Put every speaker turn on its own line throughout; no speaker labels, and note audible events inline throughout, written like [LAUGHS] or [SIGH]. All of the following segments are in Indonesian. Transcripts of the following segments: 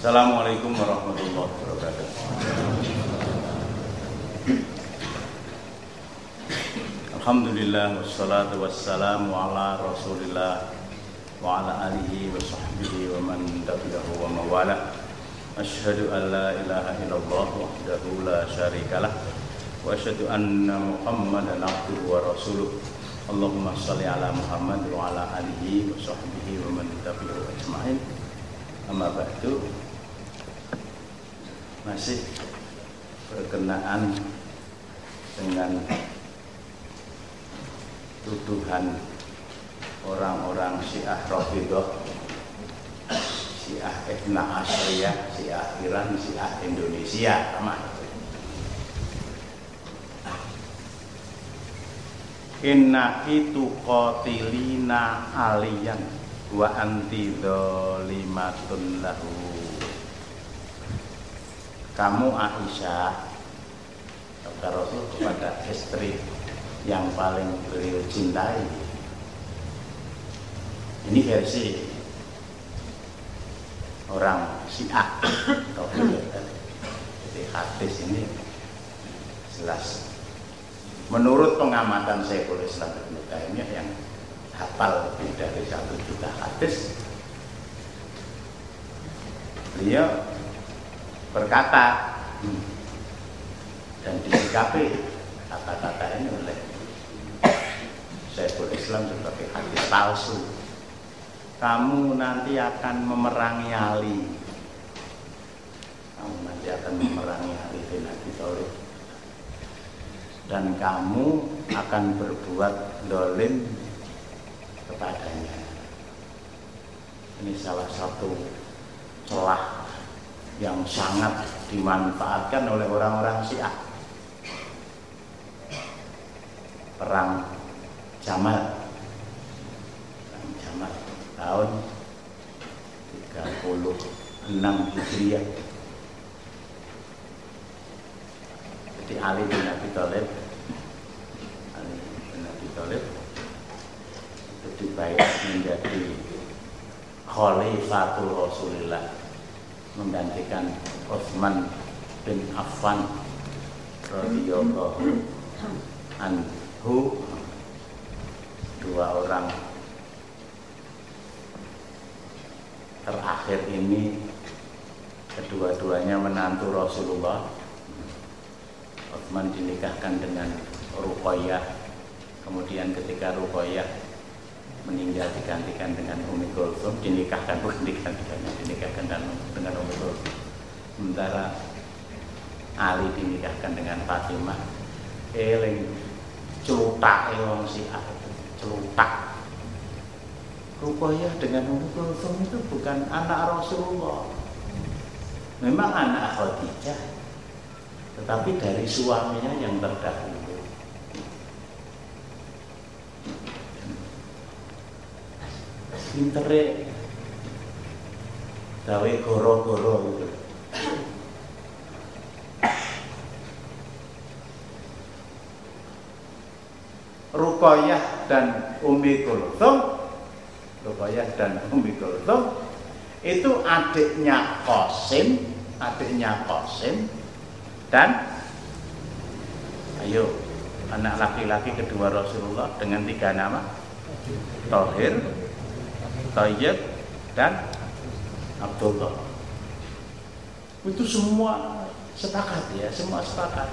Assalamualaikum warahmatullahi wabarakatuh. Alhamdulillah wassalatu wassalamu ala Rasulillah wa ala alihi wa sahbihi wa man tabi'ahu wa mawala. Asyhadu an la ilaha illallah wahdahu la syarikalah wa asyhadu anna Muhammadan abduhu wa rasuluh. Allahumma shalli ala Muhammad wa ala alihi wa sahbihi wa man tabi'ahu ajmain. Amma ba'du. Masih berkenaan dengan tuduhan orang-orang Syiah Rafidah, Syiah Ibna Asyriyah, Syiah Iran, Syiah Indonesia, sama. Inna itu qatilina aliyan wa anti dzalimatun lahu. Kamu Aisyah kata Rasul kepada istri yang paling beliau cintai. Ini versi orang Syiah. Jadi hadis ini jelas. Menurut pengamatan saya Islam Ibn Taimiyah yang hafal lebih dari satu juta hadis, beliau berkata hmm, dan disikapi kata-kata ini oleh Syekhul Islam sebagai hadis palsu. Kamu nanti akan memerangi Ali. Kamu nanti akan memerangi Ali bin Abi Thalib. Dan kamu akan berbuat dolim kepadanya. Ini salah satu celah yang sangat dimanfaatkan oleh orang-orang Syiah. Perang Jamal. Perang Jamal tahun 36 Hijriah. Jadi Ali bin Abi Thalib Ali bin Abi Thalib itu dibayar menjadi Khalifatul Rasulillah menggantikan Utsman bin Affan radhiyallahu anhu. Dua orang terakhir ini kedua-duanya menantu Rasulullah. Utsman dinikahkan dengan Ruqayyah. Kemudian ketika Ruqayyah meninggal digantikan dengan Umi Kulsum dinikahkan bukan digantikan dinikahkan dengan Umi Kulsum sementara Ali dinikahkan dengan Fatimah. Eling celutak wong Syiah celutak. Ruqayyah dengan Ummu Kulsum itu bukan anak Rasulullah. Memang anak Khadijah. Tetapi dari suaminya yang terdahulu pintere gawe goro-goro gitu. Ruqayyah dan Umi Kulthum Ruqayyah dan Umi Kulthum itu adiknya Qasim adiknya Qasim. Dan ayo anak laki-laki kedua Rasulullah dengan tiga nama. Tohir Tayyib dan Abdullah. Itu semua sepakat ya semua sepakat.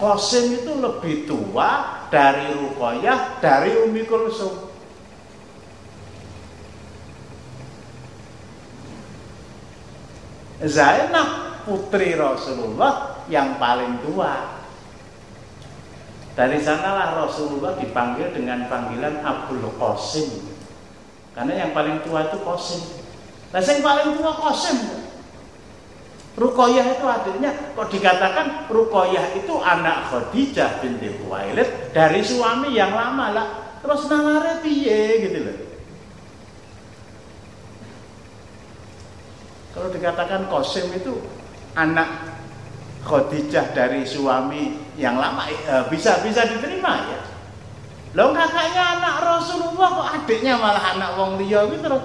Qasim itu lebih tua dari Ruqayyah dari Umi Kulsum. Zainab putri Rasulullah yang paling tua. Dari sanalah Rasulullah dipanggil dengan panggilan Abdul Qasim karena yang paling tua itu Qasim. Nah yang paling tua Qasim. Rukoyah itu adiknya. Kok dikatakan Rukoyah itu anak Khadijah binti Khuwailid dari suami yang lama lah. Terus nalare piye gitu loh. Kalau dikatakan Qasim itu anak Khadijah dari suami yang lama bisa bisa diterima ya lo kakaknya anak Rasulullah kok adiknya malah anak wong liya gitu loh.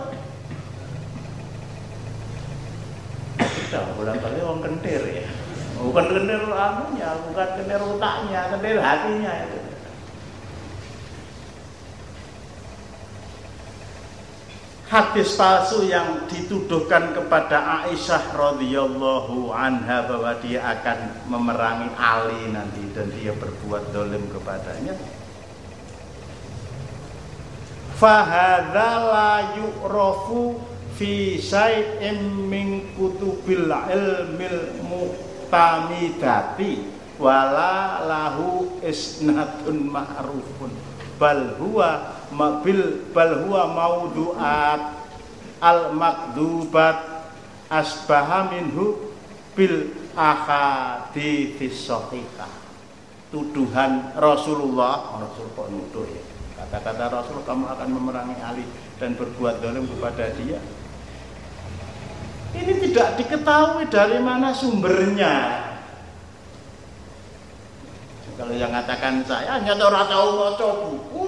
Kita bolak balik orang kentir ya. Bukan kentir anunya bukan kentir otaknya kentir hatinya itu. Hadis palsu yang dituduhkan kepada Aisyah radhiyallahu anha bahwa dia akan memerangi Ali nanti dan dia berbuat dolim kepadanya fahadha la yu'rafu fi syai'in min kutubil ilmil muhtamidati wala lahu isnadun ma'rufun bal huwa bil bal huwa mauduat al makdubat asbaha minhu bil ahadits sahihah. Tuduhan Rasulullah Rasul kok nuduh ya kata-kata Rasul kamu akan memerangi Ali dan berbuat dolim kepada dia. Ini tidak diketahui dari mana sumbernya. Kalau yang mengatakan saya hanya orang tahu buku.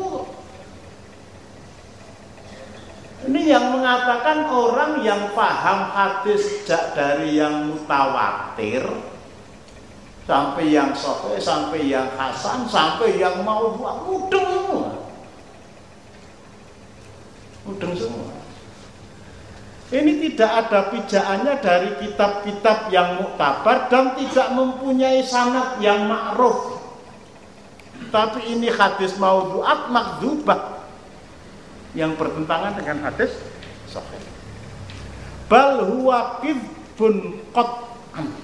Ini yang mengatakan orang yang paham hadis sejak dari yang mutawatir sampai yang sahih, sampai yang hasan, sampai yang mau mudeng semua. Mudeng semua. Ini tidak ada pijaannya dari kitab-kitab yang muktabar dan tidak mempunyai sanad yang ma'ruf. Tapi ini hadis maudhu'at makdubah yang bertentangan dengan hadis sahih. Bal huwa kibun qat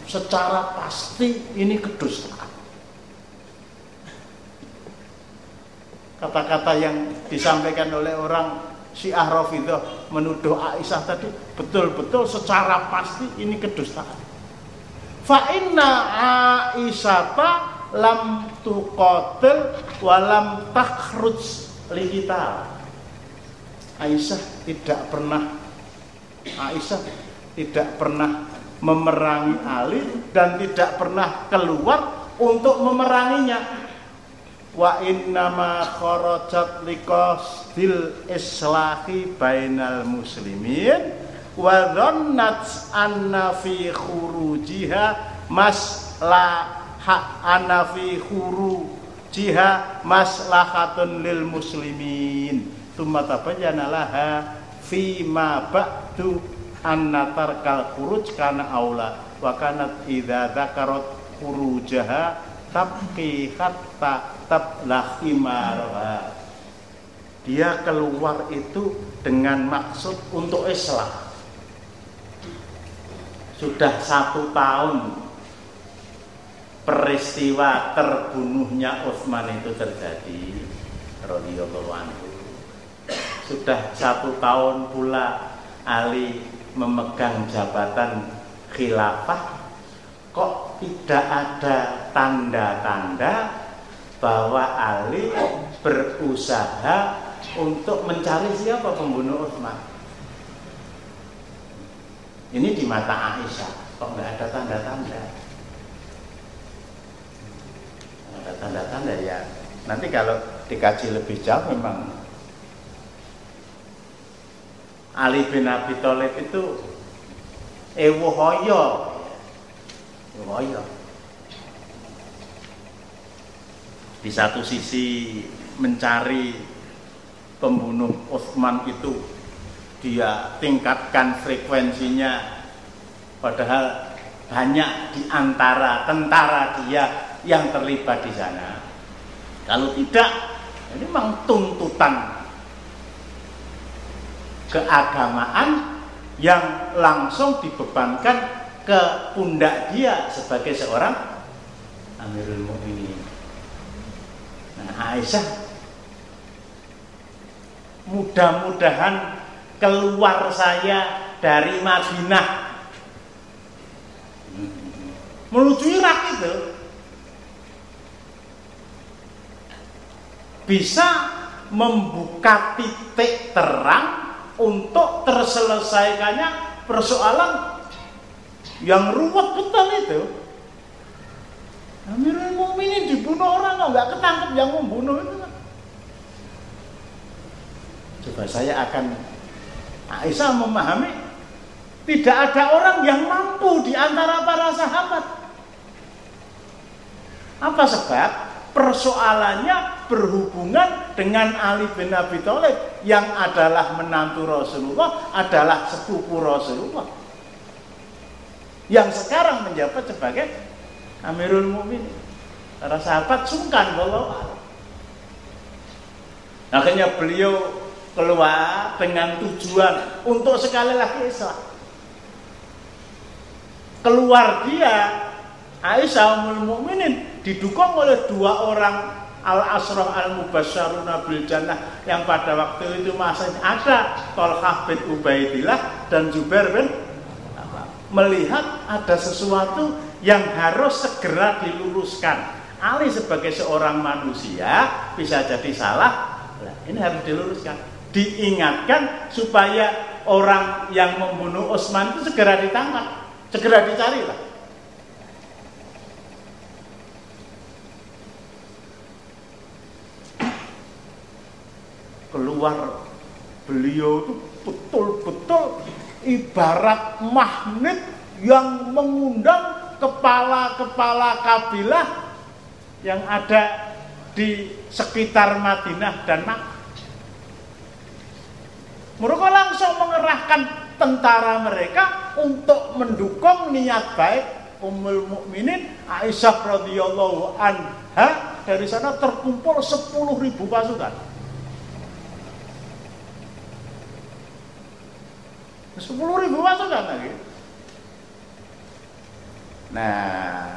secara pasti ini kedustaan. Kata-kata yang disampaikan oleh orang Syiah Rafidah menuduh Aisyah tadi betul-betul secara pasti ini kedustaan. Fa inna Aisyata lam tuqatil walam takhruj li kita. Aisyah tidak pernah Aisyah tidak pernah memerangi Ali dan tidak pernah keluar untuk memeranginya. Wa innama kharajat liqasdil islahi bainal muslimin. Wa dhannat anna fi khurujiha maslaha anna fi khurujiha maslahatun lil muslimin. Tumma tabayyana laha fi ma ba'du anna tarkal khuruj kana aula. Wa kanat idza dzakarat khurujaha hatta tablah imarha. Dia keluar itu dengan maksud untuk Islam. Sudah satu tahun peristiwa terbunuhnya Utsman itu terjadi radhiyallahu sudah satu tahun pula Ali memegang jabatan khilafah kok tidak ada tanda-tanda bahwa Ali berusaha untuk mencari siapa pembunuh Utsman. Ini di mata Aisyah kok nggak ada tanda-tanda. Ada tanda-tanda ya. Nanti kalau dikaji lebih jauh memang Ali bin Abi Thalib itu ewo hoyo di satu sisi mencari pembunuh Utsman itu dia tingkatkan frekuensinya padahal banyak di antara tentara dia yang terlibat di sana. Kalau tidak ini memang tuntutan keagamaan yang langsung dibebankan ke pundak dia sebagai seorang Amirul Mukminin. Nah, Aisyah mudah-mudahan keluar saya dari Madinah menuju Irak itu bisa membuka titik terang untuk terselesaikannya persoalan yang ruwet betul itu. Amirul Mukminin dibunuh orang nggak ketangkep yang membunuh itu. Coba saya akan Aisyah memahami Tidak ada orang yang mampu di antara para sahabat. Apa sebab? Persoalannya berhubungan dengan Ali bin Abi Thalib yang adalah menantu Rasulullah, adalah sepupu Rasulullah. Yang sekarang menjabat sebagai Amirul Mukminin. Para sahabat sungkan kalau Akhirnya beliau keluar dengan tujuan untuk sekali lagi Islam. Keluar dia Aisyah Ummul Mukminin didukung oleh dua orang al asrah al mubasyaruna bil jannah yang pada waktu itu masih ada Tolhah bin Ubaidillah dan Jubair bin melihat ada sesuatu yang harus segera diluruskan. Ali sebagai seorang manusia bisa jadi salah, ini harus diluruskan. Diingatkan supaya orang yang membunuh Utsman itu segera ditangkap, segera dicari lah. Keluar beliau itu betul-betul ibarat magnet yang mengundang kepala-kepala kabilah yang ada di sekitar Madinah dan Makkah. Mereka langsung mengerahkan tentara mereka untuk mendukung niat baik Ummul Mukminin Aisyah radhiyallahu anha dari sana terkumpul 10.000 pasukan. 10 ribu pasukan lagi. Nah,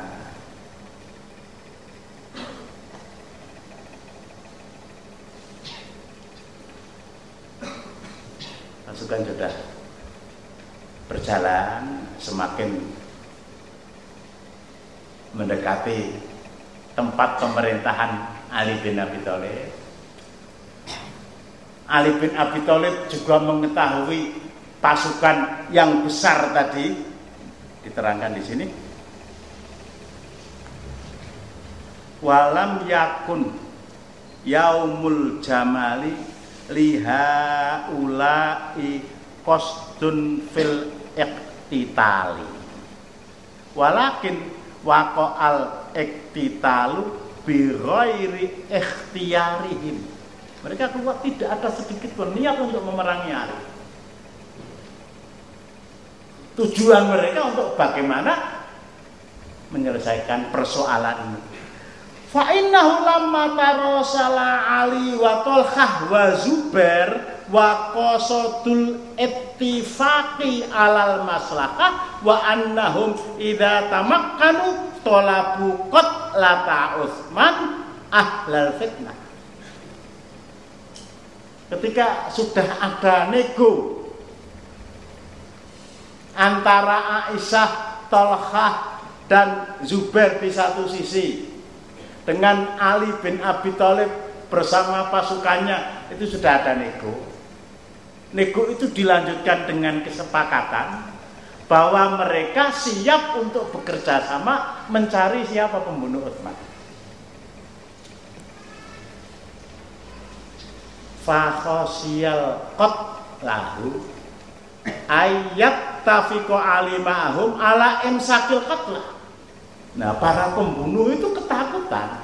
pasukan sudah berjalan semakin mendekati tempat pemerintahan Ali bin Abi Thalib. Ali bin Abi Thalib juga mengetahui pasukan yang besar tadi. Diterangkan di sini. Walam yakun yaumul jamali liha ulai kosdun fil iktitali walakin wako al iktitalu biroiri ikhtiyarihim mereka keluar tidak ada sedikit pun niat untuk memerangi Ali Tujuan mereka untuk bagaimana menyelesaikan persoalan ini. Fa innahu lamma tarasala Ali wa Talhah wa Zubair wa qasadul ittifaqi alal maslahah wa annahum idza tamakkanu talabu lata Utsman ahlal fitnah. Ketika sudah ada nego antara Aisyah, Tolhah, dan Zubair di satu sisi dengan Ali bin Abi Thalib bersama pasukannya itu sudah ada nego. Nego itu dilanjutkan dengan kesepakatan bahwa mereka siap untuk bekerja sama mencari siapa pembunuh Utsman. Fakhosial kot lahu ayat tafiqo alimahum ala imsakil qatlah. Nah, para pembunuh itu ketakutan.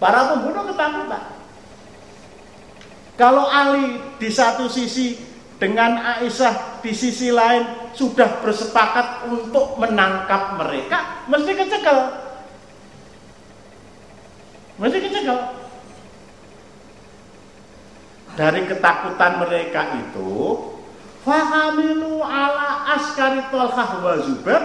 Para pembunuh ketakutan. Kalau Ali di satu sisi dengan Aisyah di sisi lain sudah bersepakat untuk menangkap mereka, mesti kecekel. Mesti kecekel. Dari ketakutan mereka itu, Fahamilu ala askari Tolhah wa Zubair.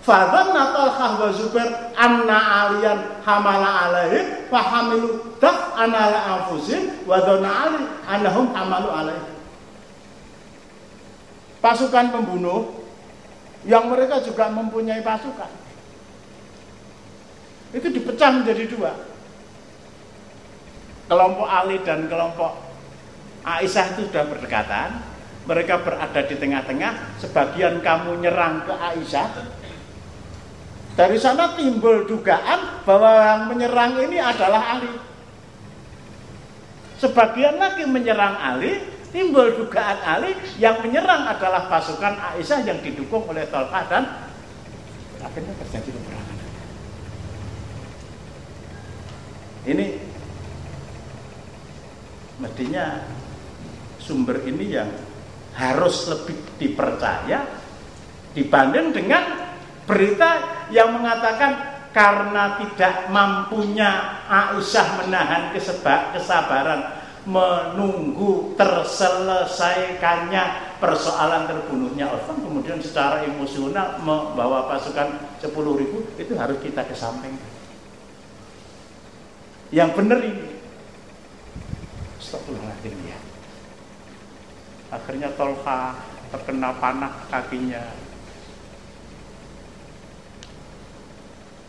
Fadhanna Tolhah wa Zubair Anna alian hamala alaihim Fahamilu daf anala anfusim Wadhana ali anahum hamalu alaihim Pasukan pembunuh Yang mereka juga mempunyai pasukan. Itu dipecah menjadi dua. Kelompok Ali dan kelompok Aisyah itu sudah berdekatan mereka berada di tengah-tengah, sebagian kamu nyerang ke Aisyah. Dari sana timbul dugaan bahwa yang menyerang ini adalah Ali. Sebagian lagi menyerang Ali, timbul dugaan Ali yang menyerang adalah pasukan Aisyah yang didukung oleh Tolka dan akhirnya terjadi peperangan. Ini mestinya sumber ini yang harus lebih dipercaya dibanding dengan berita yang mengatakan karena tidak mampunya Aisyah menahan kesebak, kesabaran menunggu terselesaikannya persoalan terbunuhnya. Osman kemudian secara emosional membawa pasukan 10 ribu itu harus kita kesampingkan. Yang benar ini. Astagfirullahaladzim ya akhirnya Tolha terkena panah kakinya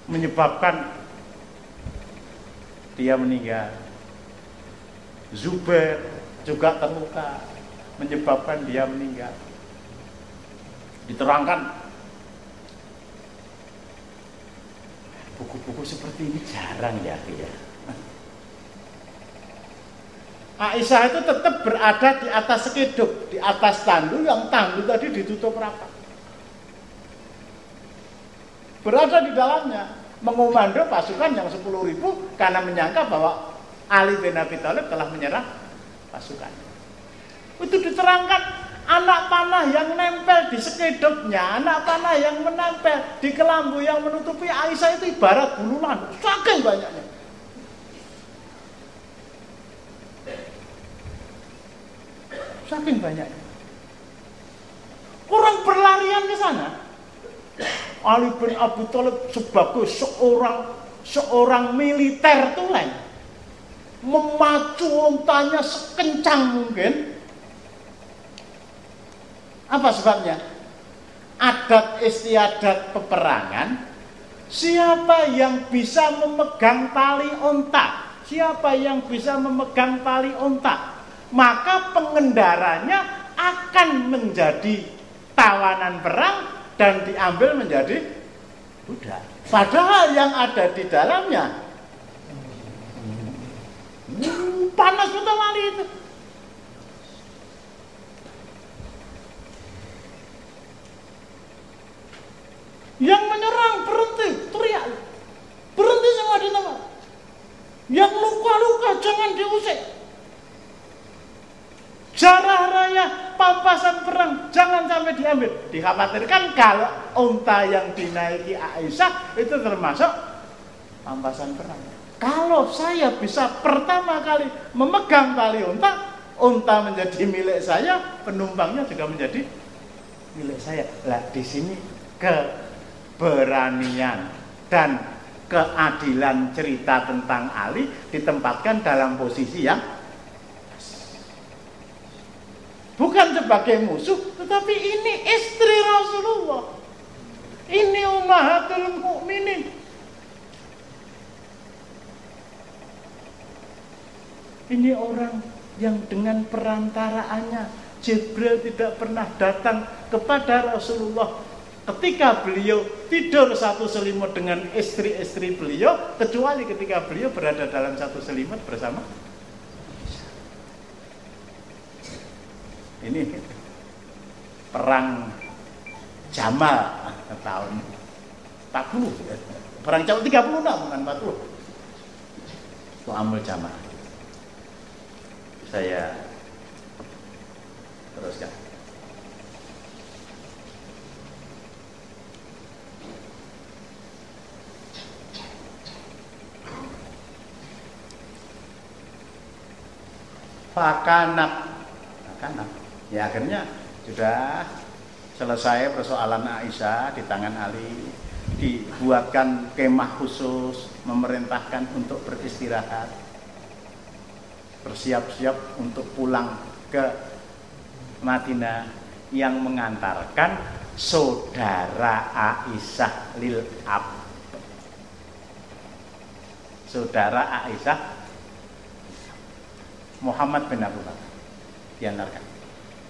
menyebabkan dia meninggal Zubair juga terluka menyebabkan dia meninggal. Diterangkan buku-buku seperti ini jarang ya, ya. Aisyah itu tetap berada di atas sekeduk, di atas tandu yang tandu tadi ditutup rapat. Berada di dalamnya, mengomando pasukan yang 10 ribu karena menyangka bahwa Ali bin Abi Thalib telah menyerang pasukan. Itu diterangkan anak panah yang nempel di sekedoknya, anak panah yang menempel di kelambu yang menutupi Aisyah itu ibarat bululan, saking banyaknya. Saking banyaknya. Orang berlarian ke sana. Ali bin Abi Thalib sebagai seorang seorang militer tulen memacu untanya sekencang mungkin. Apa sebabnya? Adat istiadat peperangan, siapa yang bisa memegang tali ontak, siapa yang bisa memegang tali ontak, maka pengendaranya akan menjadi tawanan perang dan diambil menjadi budak. Padahal yang ada di dalamnya panas betul wali itu. Yang menyerang berhenti, teriak. Berhenti semua di tempat. Yang luka-luka jangan diusik. Jarah raya pampasan perang jangan sampai diambil. Dikhawatirkan kalau unta yang dinaiki Aisyah itu termasuk pampasan perang. Kalau saya bisa pertama kali memegang tali unta, unta menjadi milik saya, penumpangnya juga menjadi milik saya. Lah di sini keberanian dan keadilan cerita tentang Ali ditempatkan dalam posisi yang bukan sebagai musuh, tetapi ini istri Rasulullah. Ini ummahatul mukminin Ini orang yang dengan perantaraannya Jibril tidak pernah datang kepada Rasulullah ketika beliau tidur satu selimut dengan istri-istri beliau kecuali ketika beliau berada dalam satu selimut bersama ini perang Jamal tahun 40 perang Jamal 36 bukan 40 itu Amul Jamal saya teruskan. Fakanat, fakanat. Ya akhirnya sudah selesai persoalan Aisyah di tangan Ali dibuatkan kemah khusus memerintahkan untuk beristirahat bersiap-siap untuk pulang ke Madinah yang mengantarkan saudara Aisyah lil Ab. Saudara Aisyah Muhammad bin Abu Bakar diantarkan.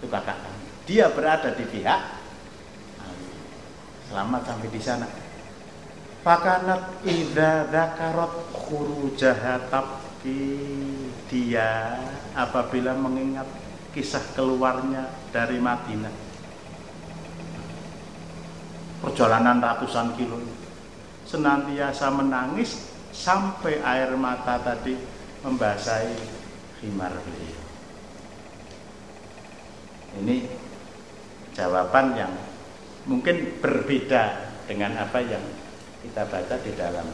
Itu kakak kami. Dia berada di pihak Selamat sampai di sana. Fakanat idza dzakarat khurujaha tabki dia apabila mengingat kisah keluarnya dari Madinah. Perjalanan ratusan kilo senantiasa menangis sampai air mata tadi membasahi khimar beliau. Ini jawaban yang mungkin berbeda dengan apa yang kita baca di dalam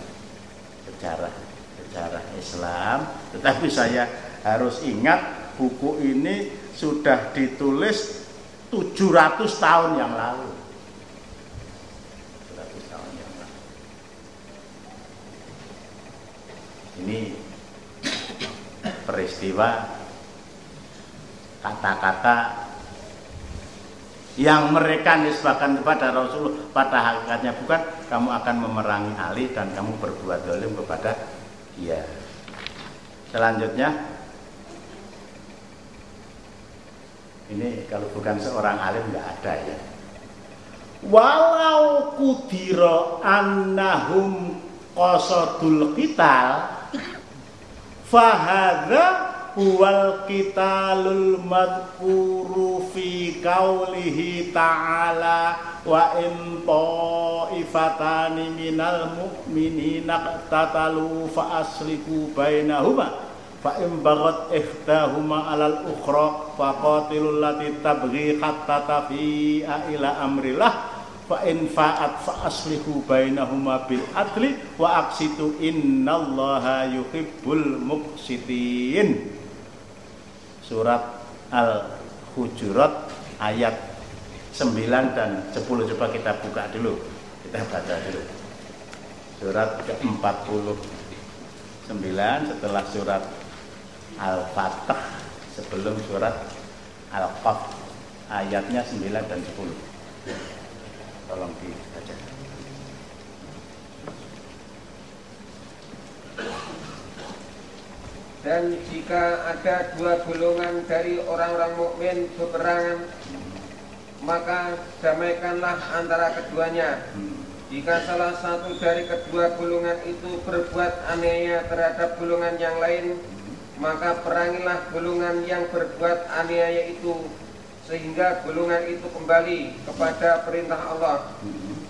sejarah sejarah Islam. Tetapi saya harus ingat buku ini sudah ditulis 700 tahun yang lalu. 700 tahun yang lalu. Ini peristiwa kata-kata yang mereka nisbahkan kepada Rasulullah pada hakikatnya bukan kamu akan memerangi Ali dan kamu berbuat dolim kepada dia. Selanjutnya ini kalau bukan seorang alim nggak ada ya. Walau kudiro annahum qasadul qital fahadha huwal qitalul madhkuru fi qaulihi ta'ala wa in ta'ifatani minal mu'minina tatalu fa asliku bainahuma fa in baghat ihtahuma alal ukhra fa qatilul lati tabghi hatta tafi'a ila amrillah fa in fa'at fa aslihu bainahuma bil adli wa aqsitu innallaha yuhibbul muqsitin surat Al-Hujurat ayat 9 dan 10 coba kita buka dulu. Kita baca dulu. Surat ke-49 setelah surat Al-Fatah sebelum surat Al-Qaf ayatnya 9 dan 10 tolong dibaca
dan jika ada dua golongan dari orang-orang mukmin berperangan maka damaikanlah antara keduanya. Jika salah satu dari kedua golongan itu berbuat aniaya terhadap golongan yang lain maka perangilah golongan yang berbuat aniaya itu sehingga golongan itu kembali kepada perintah Allah.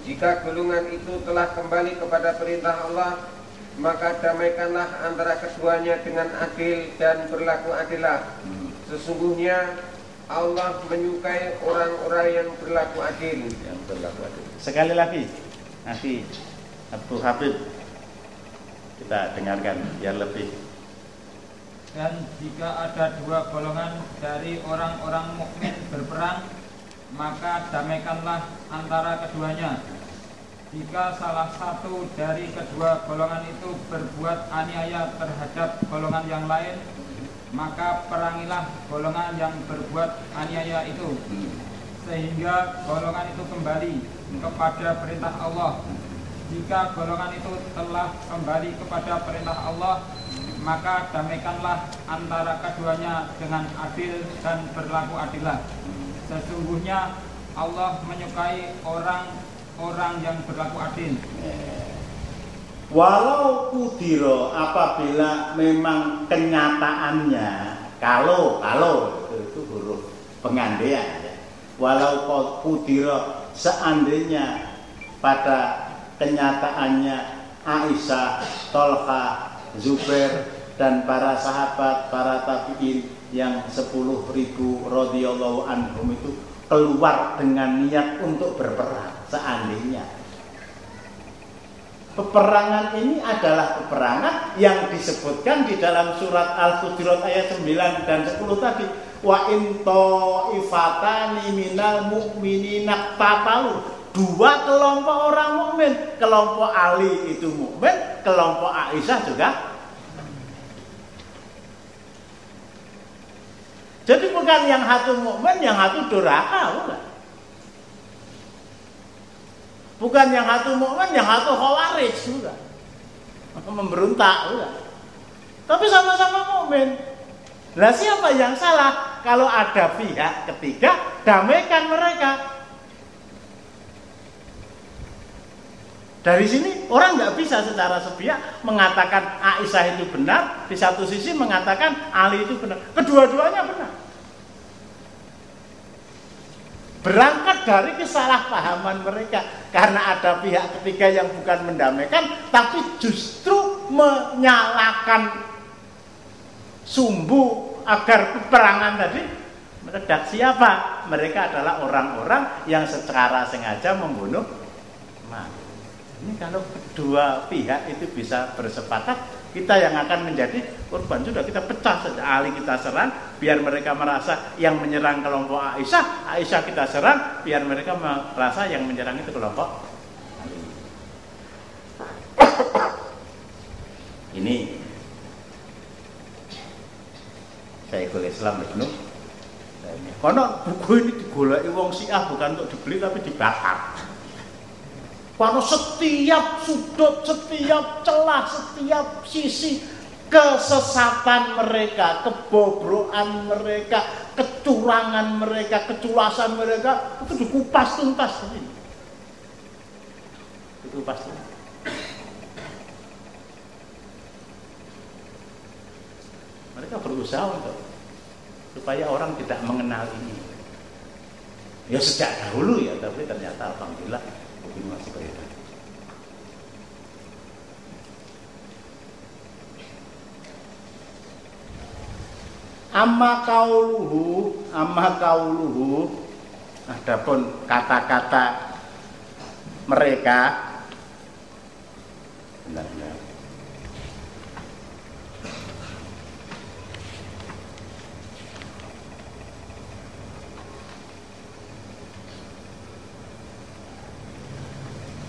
Jika golongan itu telah kembali kepada perintah Allah maka damaikanlah antara keduanya dengan adil dan berlaku adilah. Sesungguhnya Allah menyukai orang-orang yang berlaku adil.
Yang berlaku adil. Sekali lagi, nanti Abu Habib kita dengarkan biar lebih.
Dan jika ada dua golongan dari orang-orang mukmin berperang, maka damaikanlah antara keduanya jika salah satu dari kedua golongan itu berbuat aniaya terhadap golongan yang lain maka perangilah golongan yang berbuat aniaya itu sehingga golongan itu kembali kepada perintah Allah. Jika golongan itu telah kembali kepada perintah Allah maka damaikanlah antara keduanya dengan adil dan berlaku adilah sesungguhnya Allah menyukai orang orang yang berlaku adil.
Walau kudiro apabila memang kenyataannya kalau kalau itu, itu huruf pengandaian ya. Walau kudiro seandainya pada kenyataannya Aisyah, Tolha, Zubair dan para sahabat, para tabiin yang sepuluh ribu radhiyallahu anhum itu keluar dengan niat untuk berperang seandainya. Peperangan ini adalah peperangan yang disebutkan di dalam surat Al-Hujurat ayat 9 dan 10 tadi. Wa in ifatani minal mu'minina tatalu dua kelompok orang mukmin. Kelompok Ali itu mukmin kelompok Aisyah juga jadi bukan yang satu mukmin yang satu durhaka bukan Bukan yang satu mukmin, yang satu khawarij juga. Memberontak juga. Tapi sama-sama mukmin. Lah siapa yang salah? Kalau ada pihak ketiga, damaikan mereka. Dari sini orang nggak bisa secara sepihak mengatakan Aisyah itu benar, di satu sisi mengatakan Ali itu benar. Kedua-duanya benar. Berangkat dari kesalahpahaman mereka. Karena ada pihak ketiga yang bukan mendamaikan tapi justru menyalakan sumbu agar peperangan tadi meledak. Siapa? Mereka adalah orang-orang yang secara sengaja membunuh nah, ini kalau kedua pihak itu bisa bersepakat kita yang akan menjadi korban. Sudah kita pecah saja Ali kita serang biar mereka merasa yang menyerang kelompok Aisyah Aisyah kita serang biar mereka merasa yang menyerang itu kelompok ini Syekhul Islam Ibnu karena buku ini digoleki wong Syiah bukan untuk dibeli tapi dibakar karena setiap sudut, setiap celah, setiap sisi kesesatan mereka, kebobrokan mereka, kecurangan mereka, keculasan mereka itu dikupas tuntas ini. Dikupas tuntas. Mereka berusaha untuk supaya orang tidak mengenal ini. Ya sejak dahulu ya, tapi ternyata alhamdulillah ini masih beredar. Amma kauluhu, amma kauluhu, adapun kata-kata mereka benar-benar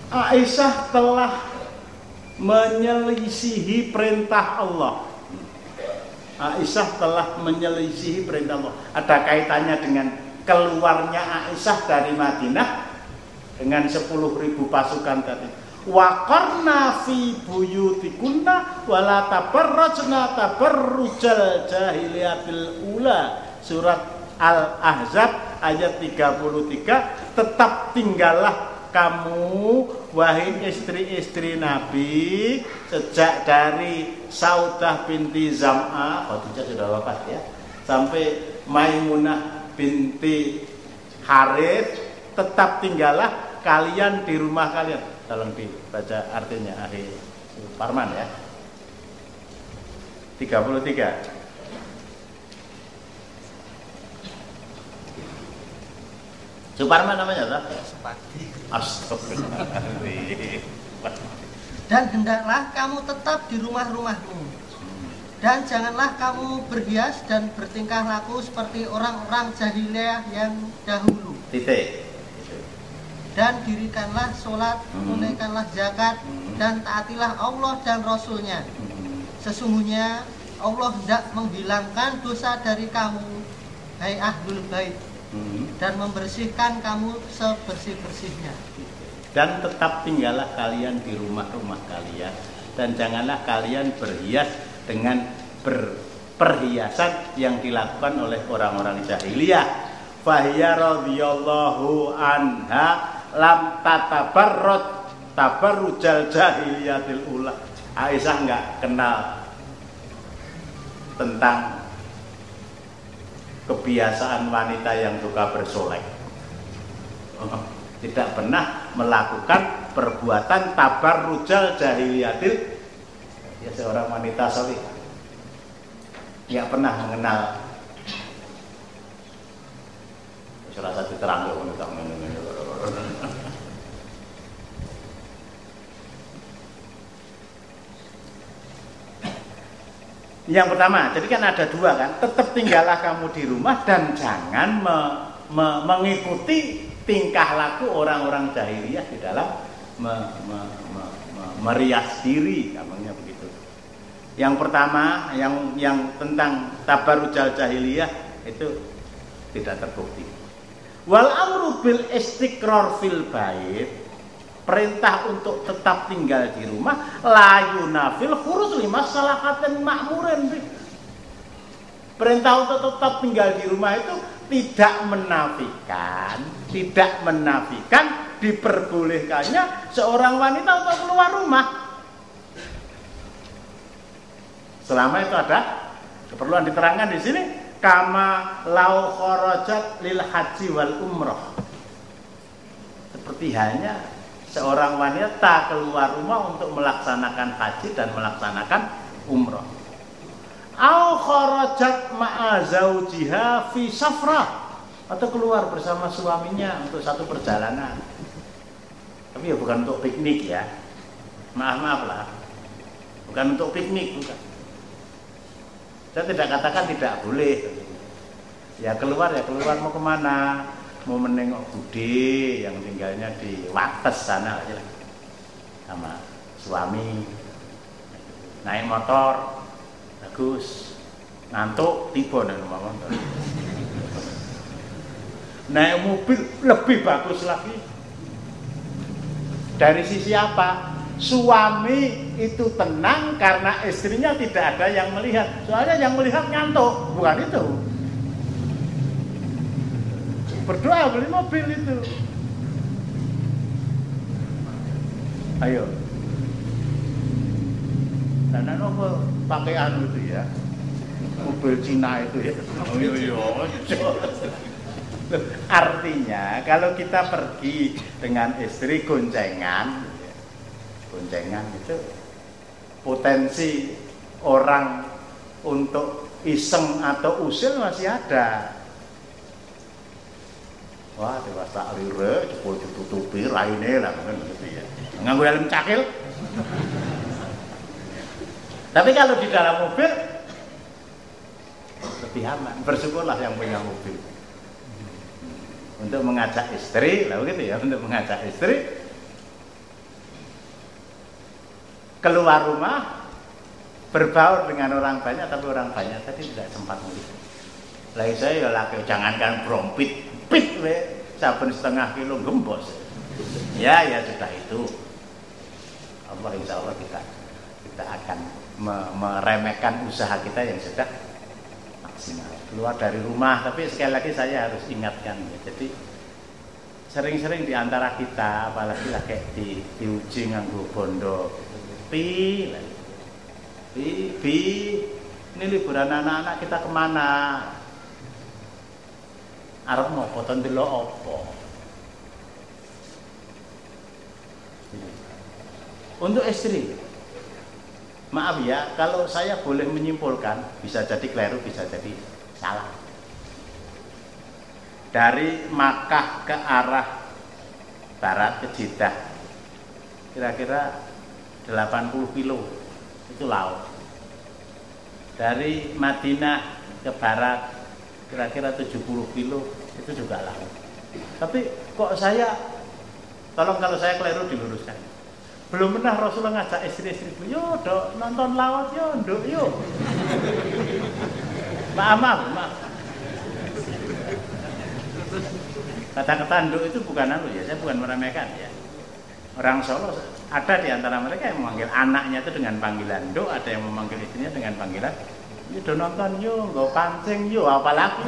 Aisyah telah menyelisihi perintah Allah. Aisyah telah menyelisihi perintah Allah. Ada kaitannya dengan keluarnya Aisyah dari Madinah dengan 10.000 pasukan tadi. Wa qarna fi buyutikunna wala tabarrajna tabarrujal jahiliyatil ula. Surat Al-Ahzab ayat 33 tetap tinggallah kamu wahai istri-istri Nabi sejak dari Saudah binti Zam'a Khadijah sudah wafat ya sampai Maimunah binti Harith tetap tinggallah kalian di rumah kalian. Tolong dibaca artinya ahli Parman ya. 33 Suparman namanya tak?
Dan hendaklah kamu tetap di rumah-rumahmu. Dan janganlah kamu berhias dan bertingkah laku seperti orang-orang jahiliyah yang dahulu.
Titik.
Dan dirikanlah sholat, hmm. tunaikanlah zakat, hmm. dan taatilah Allah dan Rasulnya. Hmm. Sesungguhnya Allah hendak menghilangkan dosa dari kamu, hai ahlul bait Hmm. dan membersihkan kamu sebersih-bersihnya.
Dan tetap tinggallah kalian di rumah-rumah kalian dan janganlah kalian berhias dengan ber, perhiasan yang dilakukan oleh orang-orang jahiliyah. Fahiyya radhiyallahu anha lam tatabarrot tabarrujal jahiliyatil ula. Aisyah nggak kenal tentang kebiasaan wanita yang suka bersolek. Oh, tidak pernah melakukan perbuatan tabar rujal jahiliyatil. Ya seorang wanita soleh. Tidak pernah mengenal. Salah satu terang Yang pertama, jadi kan ada dua kan, tetap tinggallah kamu di rumah dan jangan me, me, mengikuti tingkah laku orang-orang jahiliyah di dalam me, me, me, me, merias diri, namanya begitu. Yang pertama, yang yang tentang tabarujal jahiliyah itu tidak terbukti. Wal amru bil istiqrar fil bait perintah untuk tetap tinggal di rumah layu nafil hurus lima salahkaten makmuren perintah untuk tetap tinggal di rumah itu tidak menafikan tidak menafikan diperbolehkannya seorang wanita untuk keluar rumah. Selama itu ada keperluan diterangkan di sini kama lau lil haji wal umroh seperti hanya seorang wanita keluar rumah untuk melaksanakan haji dan melaksanakan umroh. Au kharajat ma'a zaujiha fi safra atau keluar bersama suaminya untuk satu perjalanan. Tapi ya bukan untuk piknik ya. Maaf-maaf lah. Bukan untuk piknik, bukan. Saya tidak katakan tidak boleh. Ya keluar ya keluar mau ke mana? Mau menengok Bude yang tinggalnya di Wates sana aja. Sama suami. Naik motor, bagus. Ngantuk, tiba rumah motor. Naik mobil lebih bagus lagi. Dari sisi apa? Suami itu tenang karena istrinya tidak ada yang melihat. Soalnya yang melihat ngantuk, bukan itu. Berdoa beli mobil itu. Ayo. Karena apa pakai anu itu ya? Mobil Cina itu ya. Oh iya iya. Artinya kalau kita pergi dengan istri goncengan, goncengan itu potensi orang untuk iseng atau usil masih ada. Wah, dewasa lire, jebol ditutupi raine lah kan gitu ya. Nganggo helm cakil. Tapi kalau di dalam mobil lebih aman. Bersyukurlah yang punya mobil untuk mengajak istri, lah gitu ya, untuk mengajak istri keluar rumah berbaur dengan orang banyak tapi orang banyak tadi tidak sempat melihat. Lagi saya ya laki jangankan brompit, pit we, saben setengah kilo gembos. Ya ya sudah itu. Allah insya Allah kita kita akan meremehkan usaha kita yang sudah maksimal keluar dari rumah tapi sekali lagi saya harus ingatkan ya jadi sering-sering di antara kita apalagi lah kayak di diuji nganggo bondo pi pi pi ini liburan anak-anak kita ke mana Arab mau potong dulu opo? Untuk istri maaf ya kalau saya boleh menyimpulkan bisa jadi keliru bisa jadi salah. Dari Makkah ke arah barat ke Jeddah kira-kira 80 kilo itu laut. Dari Madinah ke barat kira-kira 70 kilo itu juga laut tapi kok saya tolong kalau saya keliru diluruskan. Belum pernah Rasulullah ngajak istri-istri yo dok nonton laut yo dok yo. Maaf maaf maaf. Kata-kata itu bukan anu ya saya bukan meremehkan ya. Orang Solo ada di antara mereka yang memanggil anaknya itu dengan panggilan nduk ada yang memanggil istrinya dengan panggilan do nonton yo nggak pancing yo apalagi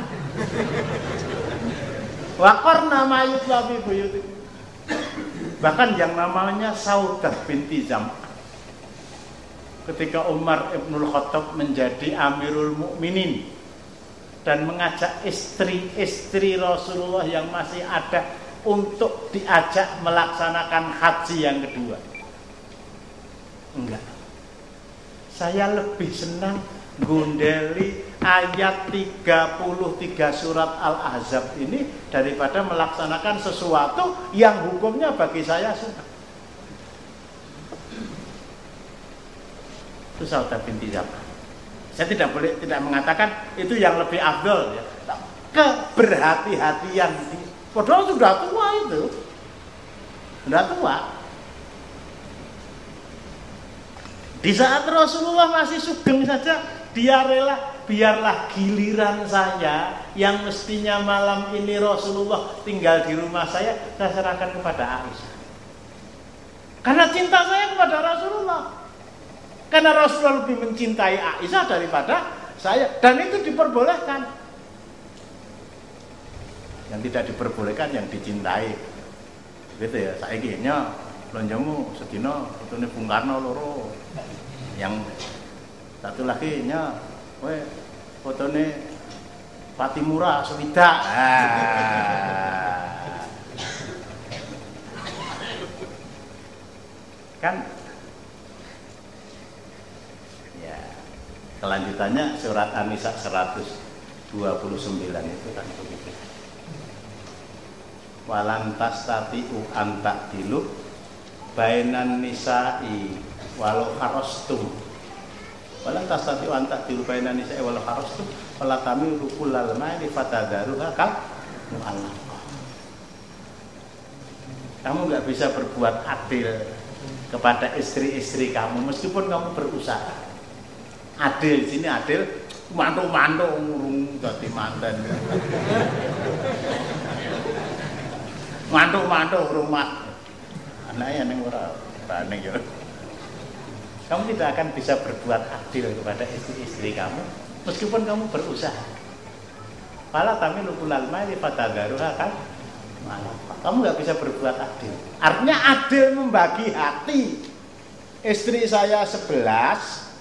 wakor nama yutlabi buyut bahkan yang namanya Saudah binti Zam ketika Umar ibnul Khattab menjadi Amirul Mukminin dan mengajak istri-istri Rasulullah yang masih ada untuk diajak melaksanakan haji yang kedua. Enggak. Saya lebih senang gundeli ayat 33 surat Al-Ahzab ini daripada melaksanakan sesuatu yang hukumnya bagi saya sunnah. Itu saudara binti Zaman. Saya tidak boleh tidak mengatakan itu yang lebih afdol ya. Keberhati-hatian padahal sudah tua itu. Sudah tua. Di saat Rasulullah masih sugeng saja, dia rela biarlah giliran saya yang mestinya malam ini Rasulullah tinggal di rumah saya, saya serahkan kepada Aisyah. Karena cinta saya kepada Rasulullah. Karena Rasulullah lebih mencintai Aisyah daripada saya dan itu diperbolehkan. Yang tidak diperbolehkan yang dicintai. Gitu ya, saya nya lonjamu sedino ini Bung Karno loro. Yang satu lagi nya we fotone Patimura Sewida. Ah. kan ya kelanjutannya surat An-Nisa 129 itu kan begitu walan tastati'u antak dilu bainan nisa'i walau harostum walan tastati'u antak dilu bainan nisa'i walau harostum wala kami rukulal ma'i fatadaruha kal mu'allaqah kamu nggak bisa berbuat adil kepada istri-istri kamu meskipun kamu berusaha. Adil sini adil mantu-mantu ngurung dadi manten mantu-mantu rumah anaknya neng ora bane ya kamu tidak akan bisa berbuat adil kepada istri-istri kamu meskipun kamu berusaha. Malah kami lukulal mali fatagaruha kan? Kamu nggak bisa berbuat adil. Artinya adil membagi hati. Istri saya sebelas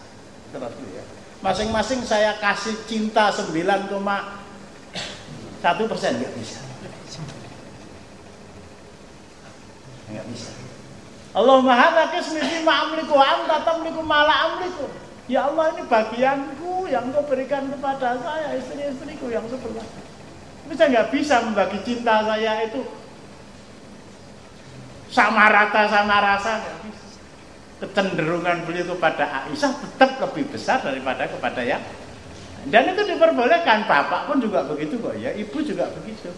ya. Masing-masing saya kasih cinta 9,1 persen nggak bisa. Nggak bisa Allahumma hadza qismi fi ma amliku anta tamliku ma amliku. Ya Allah ini bagianku yang kau berikan kepada saya istri-istriku yang sebelah. Tapi saya nggak bisa membagi cinta saya itu. Sama rata sama rasa nggak bisa. Kecenderungan beliau kepada Aisyah tetap lebih besar daripada kepada yang dan itu diperbolehkan. Bapak pun juga begitu kok ya ibu juga begitu.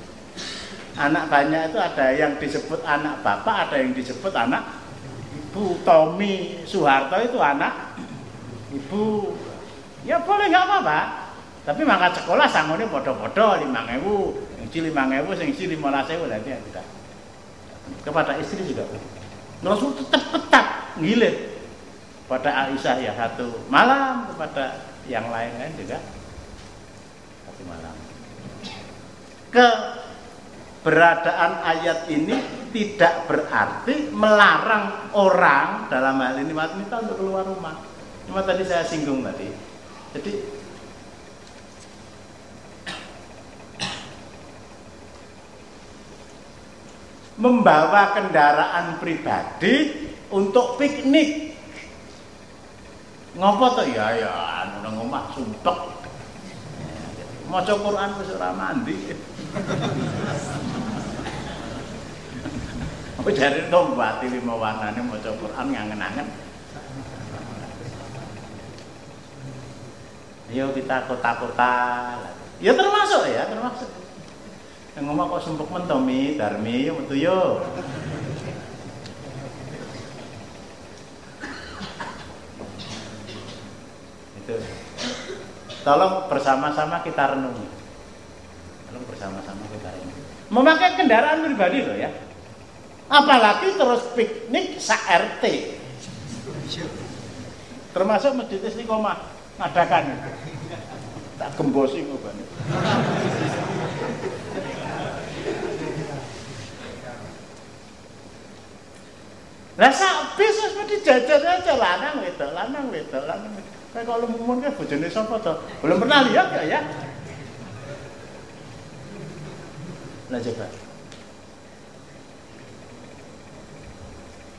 Anak banyak itu ada yang disebut anak bapak ada yang disebut anak ibu Tommy Soeharto itu anak. Ibu ya boleh nggak apa-apa. Tapi mangkat sekolah sangone podo-podo lima ewu yang cili lima ewu yang cili lima ewu lagi ya kepada istri juga. Rasul tetap tetap ngilit pada Aisyah ya satu malam kepada yang lain lain juga. Satu malam. Ke beradaan ayat ini tidak berarti melarang orang dalam hal ini wanita untuk keluar rumah. Cuma tadi saya singgung tadi. Jadi membawa kendaraan pribadi untuk piknik. Ngopo tuh ya ya anu nang omah sumpek. Maca Quran wis ora mandi. Apa jare tombati lima warnane maca Quran ngangen-angen. Yo kita kota-kota. Ya termasuk ya, termasuk. Yang ngomong kok sumpuk mentomi, Darmi, yo metu yo. Itu. Tolong bersama-sama kita renungi. Tolong bersama-sama kita renungi. Memakai kendaraan pribadi loh ya. Apalagi terus piknik sa-RT. Termasuk Masjid Istiqomah ngadakan itu. Tak gembosi kok Lah sak bis wis mesti jajan aja lanang wedok, lanang wedok, lanang wedok. Kayak kalau mumun kan bojone sapa to? Belum pernah lihat ya ya? Lah coba.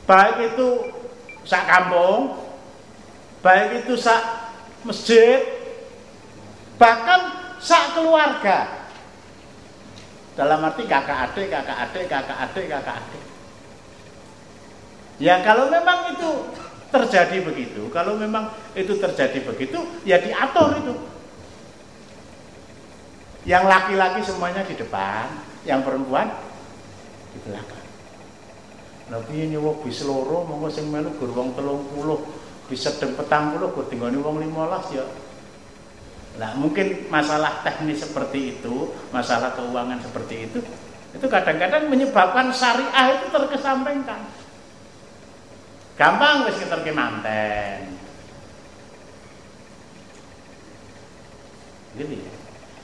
Baik itu sak kampung, baik itu sak masjid, bahkan sak keluarga. Dalam arti kakak adik, kakak adik, kakak adik, kakak adik. Ya kalau memang itu terjadi begitu, kalau memang itu terjadi begitu, ya diatur itu. Yang laki-laki semuanya di depan, yang perempuan di belakang. Nabi ini wong bis loro, monggo sing melu gur wong 30, bisa sedeng petang puluh, gur tinggoni wong 15 ya. Nah, mungkin masalah teknis seperti itu, masalah keuangan seperti itu, itu kadang-kadang menyebabkan syariah itu terkesampingkan. Gampang wis ngeterke manten. Ya.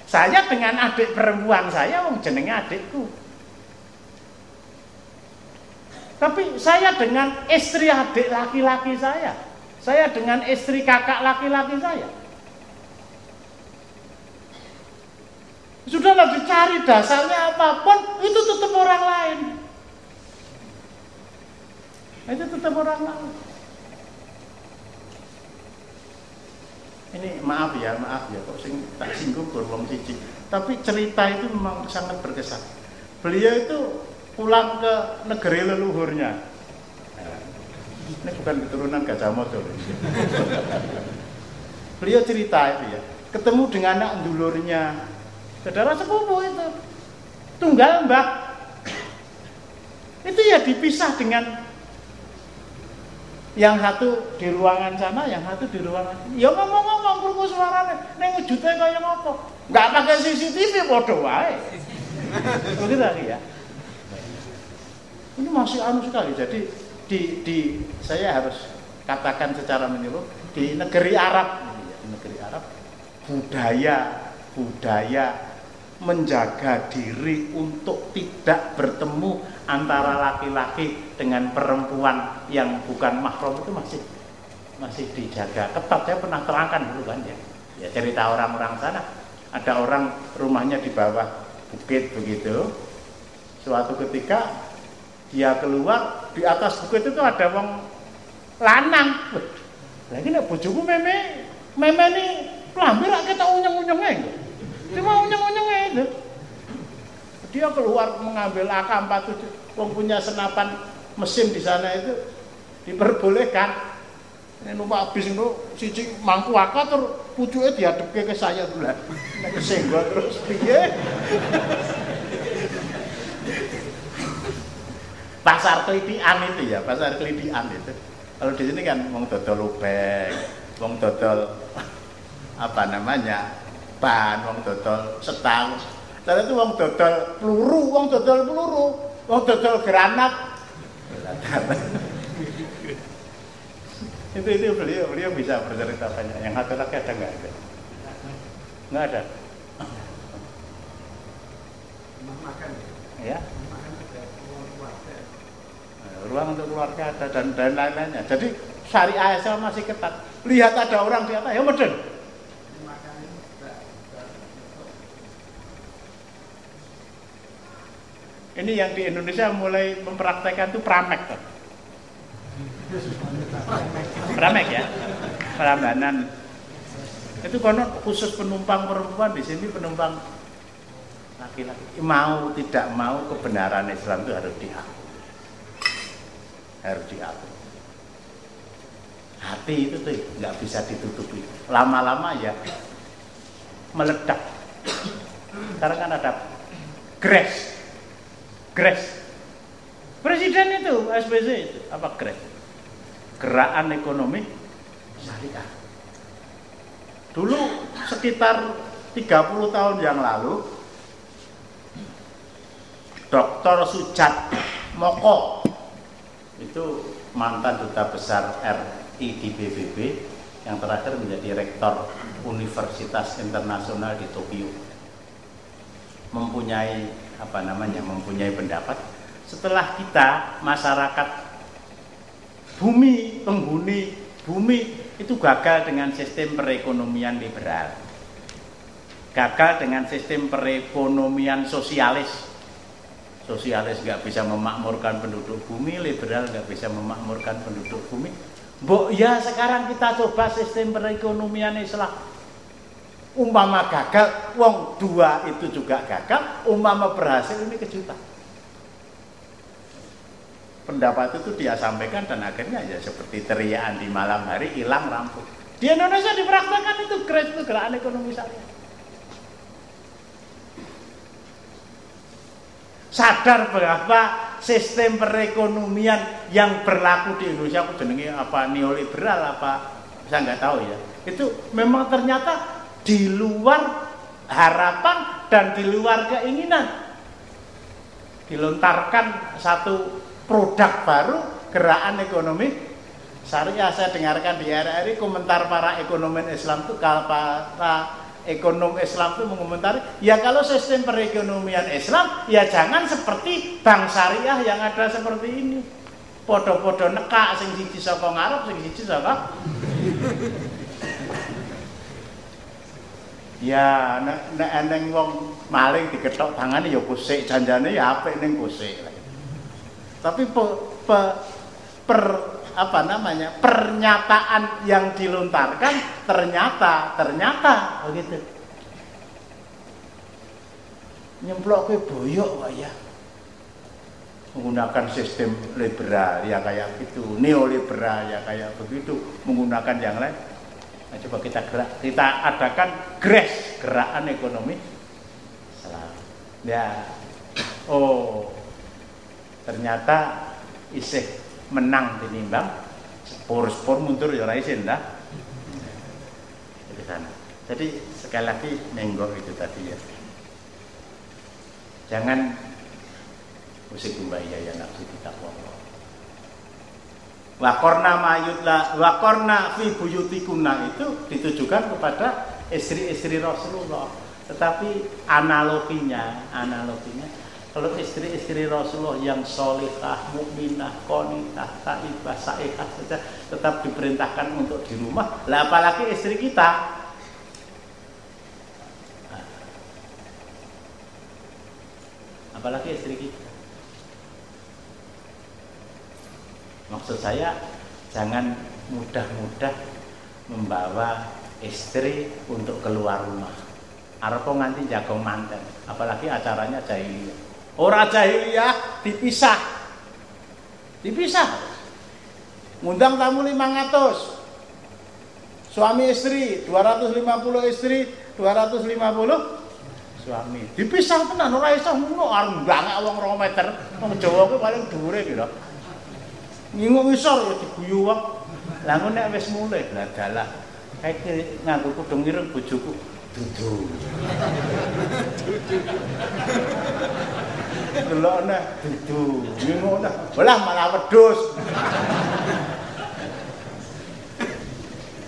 Saya dengan adik perempuan saya wong jenenge adikku. Tapi saya dengan istri adik laki-laki saya. Saya dengan istri kakak laki-laki saya. Sudahlah dicari dasarnya apa pun, itu tetap orang lain. itu tetap orang lain ini maaf ya maaf ya kok sing tak singgung wong siji tapi cerita itu memang sangat berkesan beliau itu pulang ke negeri leluhurnya ini bukan keturunan Gajah Mada beliau cerita itu ya ketemu dengan anak dulurnya saudara sepupu itu tunggal mbak itu ya dipisah dengan yang satu di ruangan sana, yang satu di ruangan sini. Ya ngomong-ngomong krungu suarane, ning wujute kaya ngopo? Enggak pakai CCTV padha wae. Begitu ya. Ini masih anu sekali. Jadi di, di saya harus katakan secara menyeluruh di negeri Arab, di negeri Arab budaya budaya menjaga diri untuk tidak bertemu antara laki-laki dengan perempuan yang bukan mahram itu masih masih dijaga ketat. Saya pernah terangkan dulu kan ya. Ya cerita orang-orang sana. Ada orang rumahnya di bawah bukit begitu. Suatu ketika dia keluar di atas bukit itu ada wong lanang. Lagi nek bojoku meme meme ini lambe rak kita unyeng-unyenge. Cuma unyeng-unyenge itu. Dia keluar mengambil AK-47 wong punya senapan mesin di sana itu diperbolehkan ini numpak habis itu siji mangku akak terus pucuknya dihadapke ke saya dulu nek kesenggol terus piye pasar kelitian itu ya pasar kelitian itu kalau di sini kan wong dodol lubeng wong dodol apa namanya ban wong dodol setang Terus itu wong dodol peluru wong dodol peluru Wong dodol granat. itu itu beliau beliau bisa bercerita banyak. Yang satu lagi ada nggak ada? Nggak ada.
Makan.
Ya. Ruang untuk keluarga ada dan dan lain-lainnya. Jadi syariah Islam masih ketat. Lihat ada orang di atas, ya meden. Ini yang di Indonesia mulai mempraktekkan itu pramek tuh. Pramek ya, Prambanan. Itu konon khusus penumpang perempuan di sini penumpang laki-laki. Mau tidak mau kebenaran Islam itu harus diakui. Harus diakui. Hati itu tuh nggak bisa ditutupi. Lama-lama ya meledak. Karena kan ada grace GRES. Presiden itu SBC itu apa GRES? Gerakan Ekonomi Syariah. Dulu sekitar 30 tahun yang lalu Dr. Sujat Moko itu mantan duta besar RI di PBB yang terakhir menjadi rektor Universitas Internasional di Tokyo. Mempunyai apa namanya mempunyai pendapat. Setelah kita masyarakat bumi penghuni bumi itu gagal dengan sistem perekonomian liberal. Gagal dengan sistem perekonomian sosialis sosialis nggak bisa memakmurkan penduduk bumi liberal nggak bisa memakmurkan penduduk bumi. Mbok ya sekarang kita coba sistem perekonomian Islam. Umpama gagal wong dua itu juga gagal umpama berhasil ini kejutan. Pendapat itu dia sampaikan dan akhirnya ya seperti teriakan di malam hari hilang rampung di Indonesia dipraktekkan itu itu gerakan ekonomi syariah sadar bahwa sistem perekonomian yang berlaku di Indonesia? Aku jenenge apa neoliberal apa? Saya nggak tahu ya. Itu memang ternyata di luar harapan dan di luar keinginan. Dilontarkan satu produk baru gerakan ekonomi. Syariah saya dengarkan di RRI komentar para ekonomi Islam itu kalau para ekonom Islam itu mengomentari ya kalau sistem perekonomian Islam ya jangan seperti bank syariah yang ada seperti ini podo-podo nekak sing siji saka ngarep sing siji saka Ya, nek nek eneng wong maling diketok tangane ya kusik, janjane ya apik ning kusik. Tapi pe, pe, per apa namanya pernyataan yang dilontarkan ternyata ternyata begitu nyemplok ke boyok pak ya. Menggunakan sistem liberal ya kayak gitu. Neoliberal ya kayak begitu. Menggunakan yang lain. Nah, coba kita gerak. Kita adakan GRES gerakan ekonomi. Islam ya. Oh ternyata isih menang tinimbang. Spor-spor mundur ya isin dah jadi sekali lagi nenggok itu tadi ya. Jangan musik kumbaya ya nafsu kita Allah Wakorna mayutla wakorna fi buyutikunna itu ditujukan kepada istri-istri Rasulullah. Tetapi analoginya, analoginya kalau istri-istri Rasulullah yang solihah, mukminah, konitah, taibah, saihah saja tetap diperintahkan untuk di rumah. Lah apalagi istri kita. Apalagi istri kita. Maksud saya jangan mudah-mudah membawa istri untuk keluar rumah. Arep nganti jago manten, apalagi acaranya jahiliyah. Orang jahiliyah dipisah. Dipisah. Ngundang tamu 500. Suami istri 250 istri 250 suami. Dipisah tenan ora iso ngono arep mbangak wong 2 meter. Wong Jawa kuwi paling dhuwure pira? Ngingu ngisor diguyu wong. Lah ngono nek wis mulai lah dalah. Kayak nganggo kudung ireng bojoku dudu. Delok neh dudu. Ngingu neh. Lah malah wedhus.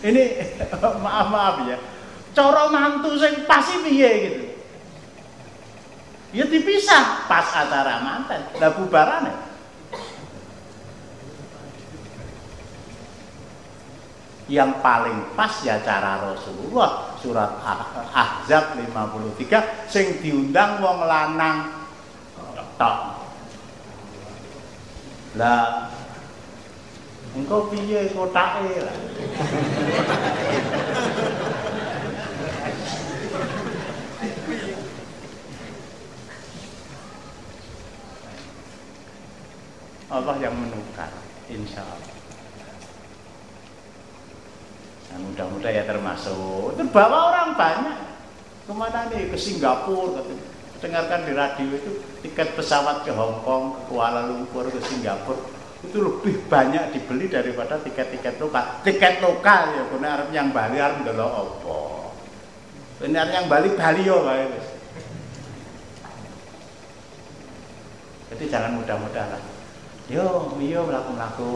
Ini [LAUGHS] maaf maaf ya. Cara mantu sing pas piye gitu. Ya dipisah pas acara manten. Lah bubarane yang paling pas ya cara Rasulullah surat Ahzab 53 sing diundang wong lanang tok lah engko piye kotake lah Allah yang menukar insya Allah Nah, mudah-mudah ya termasuk. Terbawa orang banyak. Ke mana nih? Ke Singapura. Katanya. Dengarkan di radio itu tiket pesawat ke Hong Kong, ke Kuala Lumpur, ke Singapura itu lebih banyak dibeli daripada tiket-tiket lokal. Tiket lokal ya, karena Arab yang Bali Arab delok apa. Benar yang Bali Bali yo kae wis. Jadi jangan mudah-mudah lah. Yo, yo melaku-melaku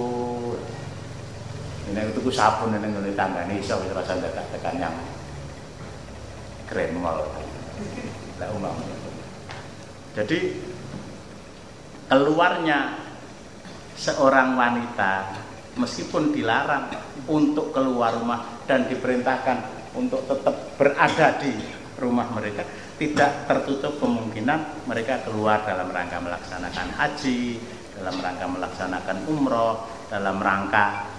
ini tuku sabun ini ngene tanggane iso wis rasa tekan yang kremol. Lah umam. Jadi keluarnya seorang wanita meskipun dilarang untuk keluar rumah dan diperintahkan untuk tetap berada di rumah mereka tidak tertutup kemungkinan mereka keluar dalam rangka melaksanakan haji, dalam rangka melaksanakan umroh, dalam rangka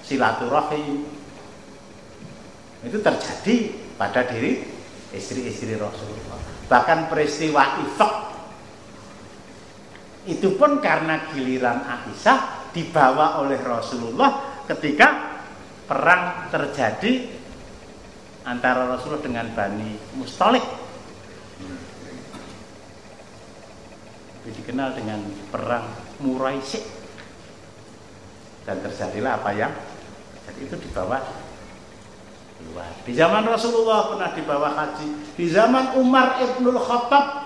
silaturahim. Itu terjadi pada diri istri-istri Rasulullah bahkan peristiwa ifak. Itu pun karena giliran Aisyah dibawa oleh Rasulullah ketika perang terjadi antara Rasulullah dengan Bani Mustalik dikenal dengan perang Muraisik dan terjadilah apa yang jadi itu dibawa keluar. Di zaman Rasulullah pernah dibawa haji. Di zaman Umar Ibnul Khattab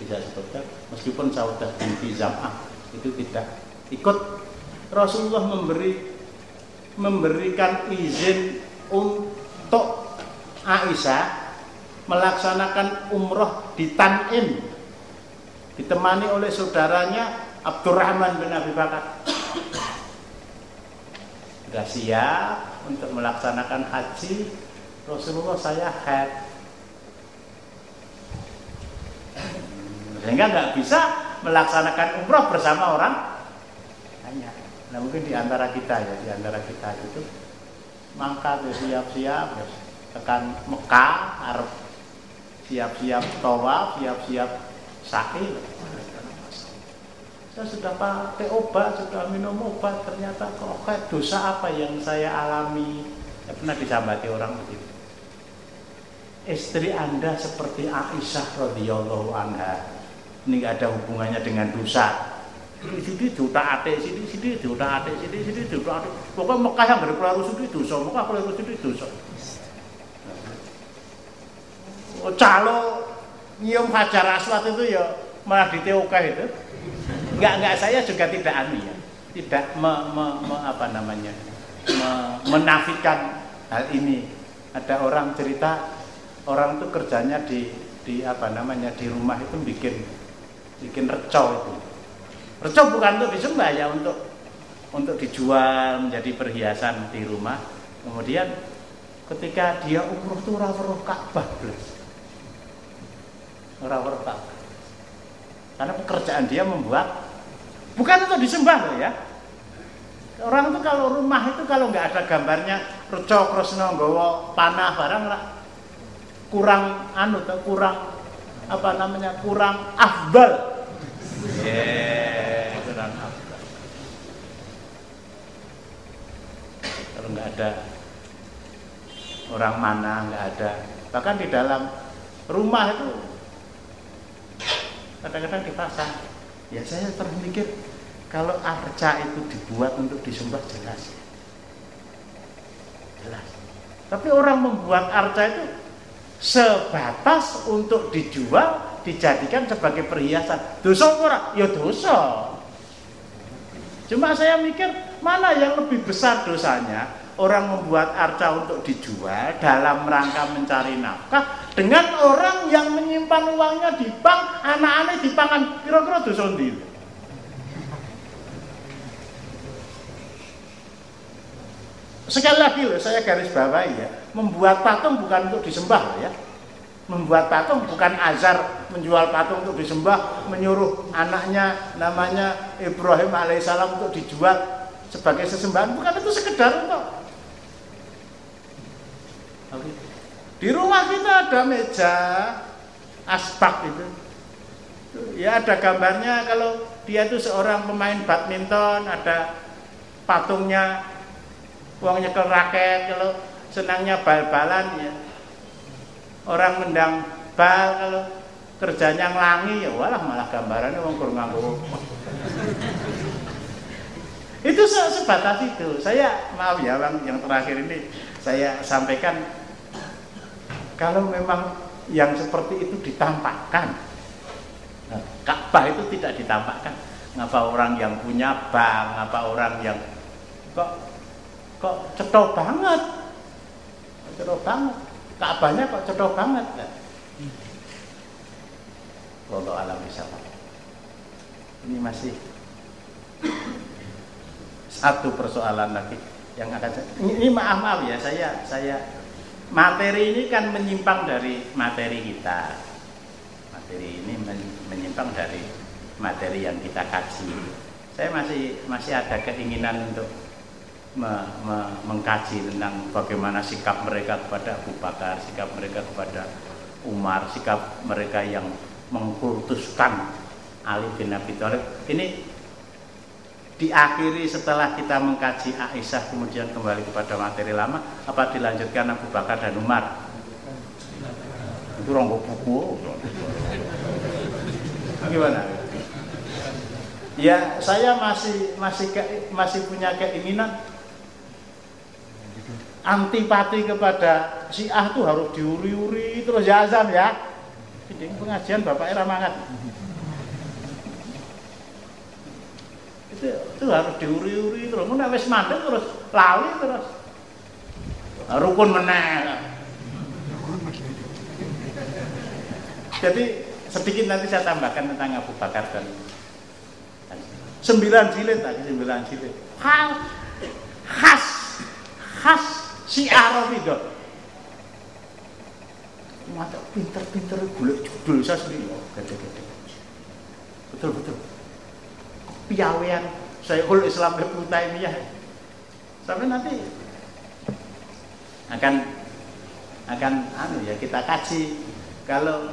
tadi saya sebutkan meskipun Saudah binti Zam'ah itu tidak ikut Rasulullah memberi memberikan izin untuk Aisyah melaksanakan umroh di Tanim ditemani oleh saudaranya Abdurrahman bin Abi Bakar sudah siap untuk melaksanakan haji? Rasulullah saya head. Sehingga nggak bisa melaksanakan umroh bersama orang banyak. Nah mungkin di antara kita ya di antara kita itu mangkat ya siap-siap ya, tekan Mekah Arab. Siap-siap tawaf siap-siap sa'i saya sudah pakai obat, sudah minum obat, ternyata kok dosa apa yang saya alami? Saya pernah disambati orang begitu. Istri Anda seperti Aisyah radhiyallahu anha. Ini gak ada hubungannya dengan dosa. Sini sini juta ate, sini sini juta ate, sini sini juta ate. Pokoknya Mekah yang keluar itu dosa, Mekah keluar itu dosa. Oh, calo nyium hajar aswad itu ya malah diteukah itu nggak nggak saya juga tidak anu ya. Tidak me, me, me, apa namanya me, menafikan hal ini. Ada orang cerita orang itu kerjanya di di apa namanya di rumah itu bikin bikin recau itu. Recau bukan untuk disembah ya untuk untuk dijual menjadi perhiasan di rumah. Kemudian ketika dia umroh tuh rawuh Ka'bah rawuh Ka'bah. Karena pekerjaan dia membuat Bukan untuk disembah loh ya. Orang itu kalau rumah itu kalau nggak ada gambarnya reco krosno gowo panah barang lah kurang anu tuh kurang apa namanya kurang afdal. Yeah, kurang afdal. Kalau nggak ada orang mana nggak ada bahkan di dalam rumah itu kadang-kadang dipasang ya saya terpikir kalau arca itu dibuat untuk disembah jelas. Jelas. Tapi orang membuat arca itu sebatas untuk dijual dijadikan sebagai perhiasan. Dosa orang ya dosa. Cuma saya mikir mana yang lebih besar dosanya orang membuat arca untuk dijual dalam rangka mencari nafkah dengan orang yang menyimpan uangnya di bank anak-anak di pangan kira-kira dosa sendiri sekali lagi loh saya garis bawahi ya membuat patung bukan untuk disembah ya. Membuat patung bukan azar menjual patung untuk disembah menyuruh anaknya namanya Ibrahim alaihissalam untuk dijual sebagai sesembahan. Bukan itu sekedar untuk di rumah kita ada meja asbak itu. Ya ada gambarnya kalau dia itu seorang pemain badminton ada patungnya uang nyekel raket kalau senangnya bal-balan ya. Orang mendang bal kalau kerjanya ngelangi ya walah malah gambarannya uang kurang itu sebatas itu. Saya maaf ya bang yang terakhir ini saya sampaikan kalau memang yang seperti itu ditampakkan nah, Ka'bah itu tidak ditampakkan. Ngapa orang yang punya bank ngapa orang yang kok kok cetok banget? Cetok banget. Ka'bahnya kok cetok banget? Allah alam bisa ini masih satu persoalan lagi yang akan saya, ini maaf maaf ya saya saya materi ini kan menyimpang dari materi kita materi ini menyimpang dari materi yang kita kaji saya masih masih ada keinginan untuk me, me, mengkaji tentang bagaimana sikap mereka kepada Abu Bakar, sikap mereka kepada Umar, sikap mereka yang mengkultuskan Ali bin Abi Thalib. Ini diakhiri setelah kita mengkaji Aisyah kemudian kembali kepada materi lama apa dilanjutkan Abu Bakar dan Umar? Itu ronggo buku. Gimana ya saya masih masih masih punya keinginan antipati kepada si ah tuh harus diuri-uri terus ya azam ya. Pengajian bapak era mangat itu, harus diuri-uri terus. Mau wis mandek terus lali terus. Nah, rukun meneh. Jadi sedikit nanti saya tambahkan tentang Abu Bakar dan sembilan jilid tadi sembilan jilid. Hal khas khas si Arabidah mata pinter-pinter golek judul saya sendiri. Gede-gede betul-betul piawean Syekhul Islam Ibnu Taimiyah. Sampai nanti akan akan anu ya kita kaji kalau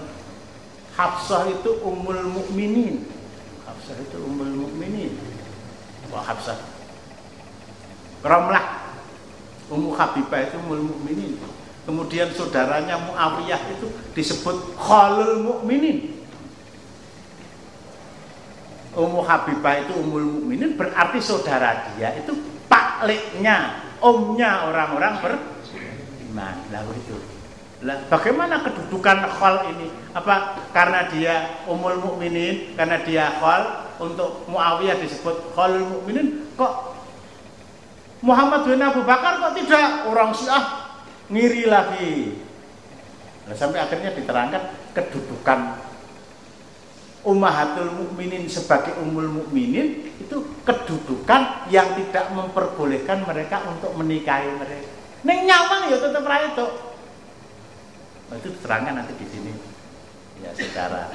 Hafsah itu ummul mukminin. Hafsah itu ummul mukminin. Wah Hafsah. Romlah Ummu Habibah itu ummul mukminin. Kemudian saudaranya Muawiyah itu disebut Khalul Mukminin. Ummu Habibah itu ummul mukminin berarti saudara dia itu pakliknya, omnya orang-orang beriman. Lalu itu. Lah, bagaimana kedudukan khol ini? Apa karena dia umul mukminin, karena dia khol untuk Muawiyah disebut khalul mukminin kok Muhammad bin Abu Bakar kok tidak orang Syiah ngiri lagi. Nah, sampai akhirnya diterangkan kedudukan Ummahatul Mukminin sebagai umul mukminin itu kedudukan yang tidak memperbolehkan mereka untuk menikahi mereka. Neng nyawang ya tetap ra itu. Nah, itu diterangkan nanti di sini ya secara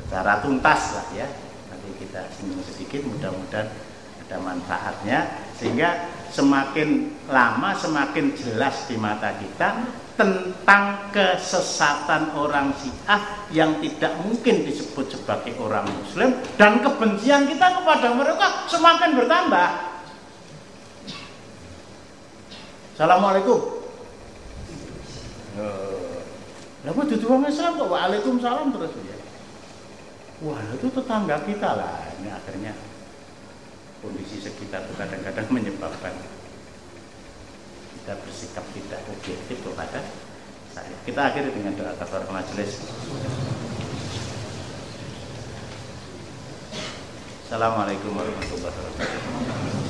secara tuntas lah ya. Nanti kita singgung sedikit mudah-mudahan ada manfaatnya sehingga semakin lama semakin jelas di mata kita tentang kesesatan orang Syiah yang tidak mungkin disebut sebagai orang Muslim dan kebencian kita kepada mereka semakin bertambah. Assalamualaikum. Lalu itu orang Islam kok Waalaikumsalam terus ya. Wah itu tetangga kita lah. Ini akhirnya kondisi sekitar kadang-kadang menyebabkan kita bersikap tidak objektif kepada saya. Kita akhiri dengan doa kafar majelis. Assalamualaikum warahmatullahi wabarakatuh.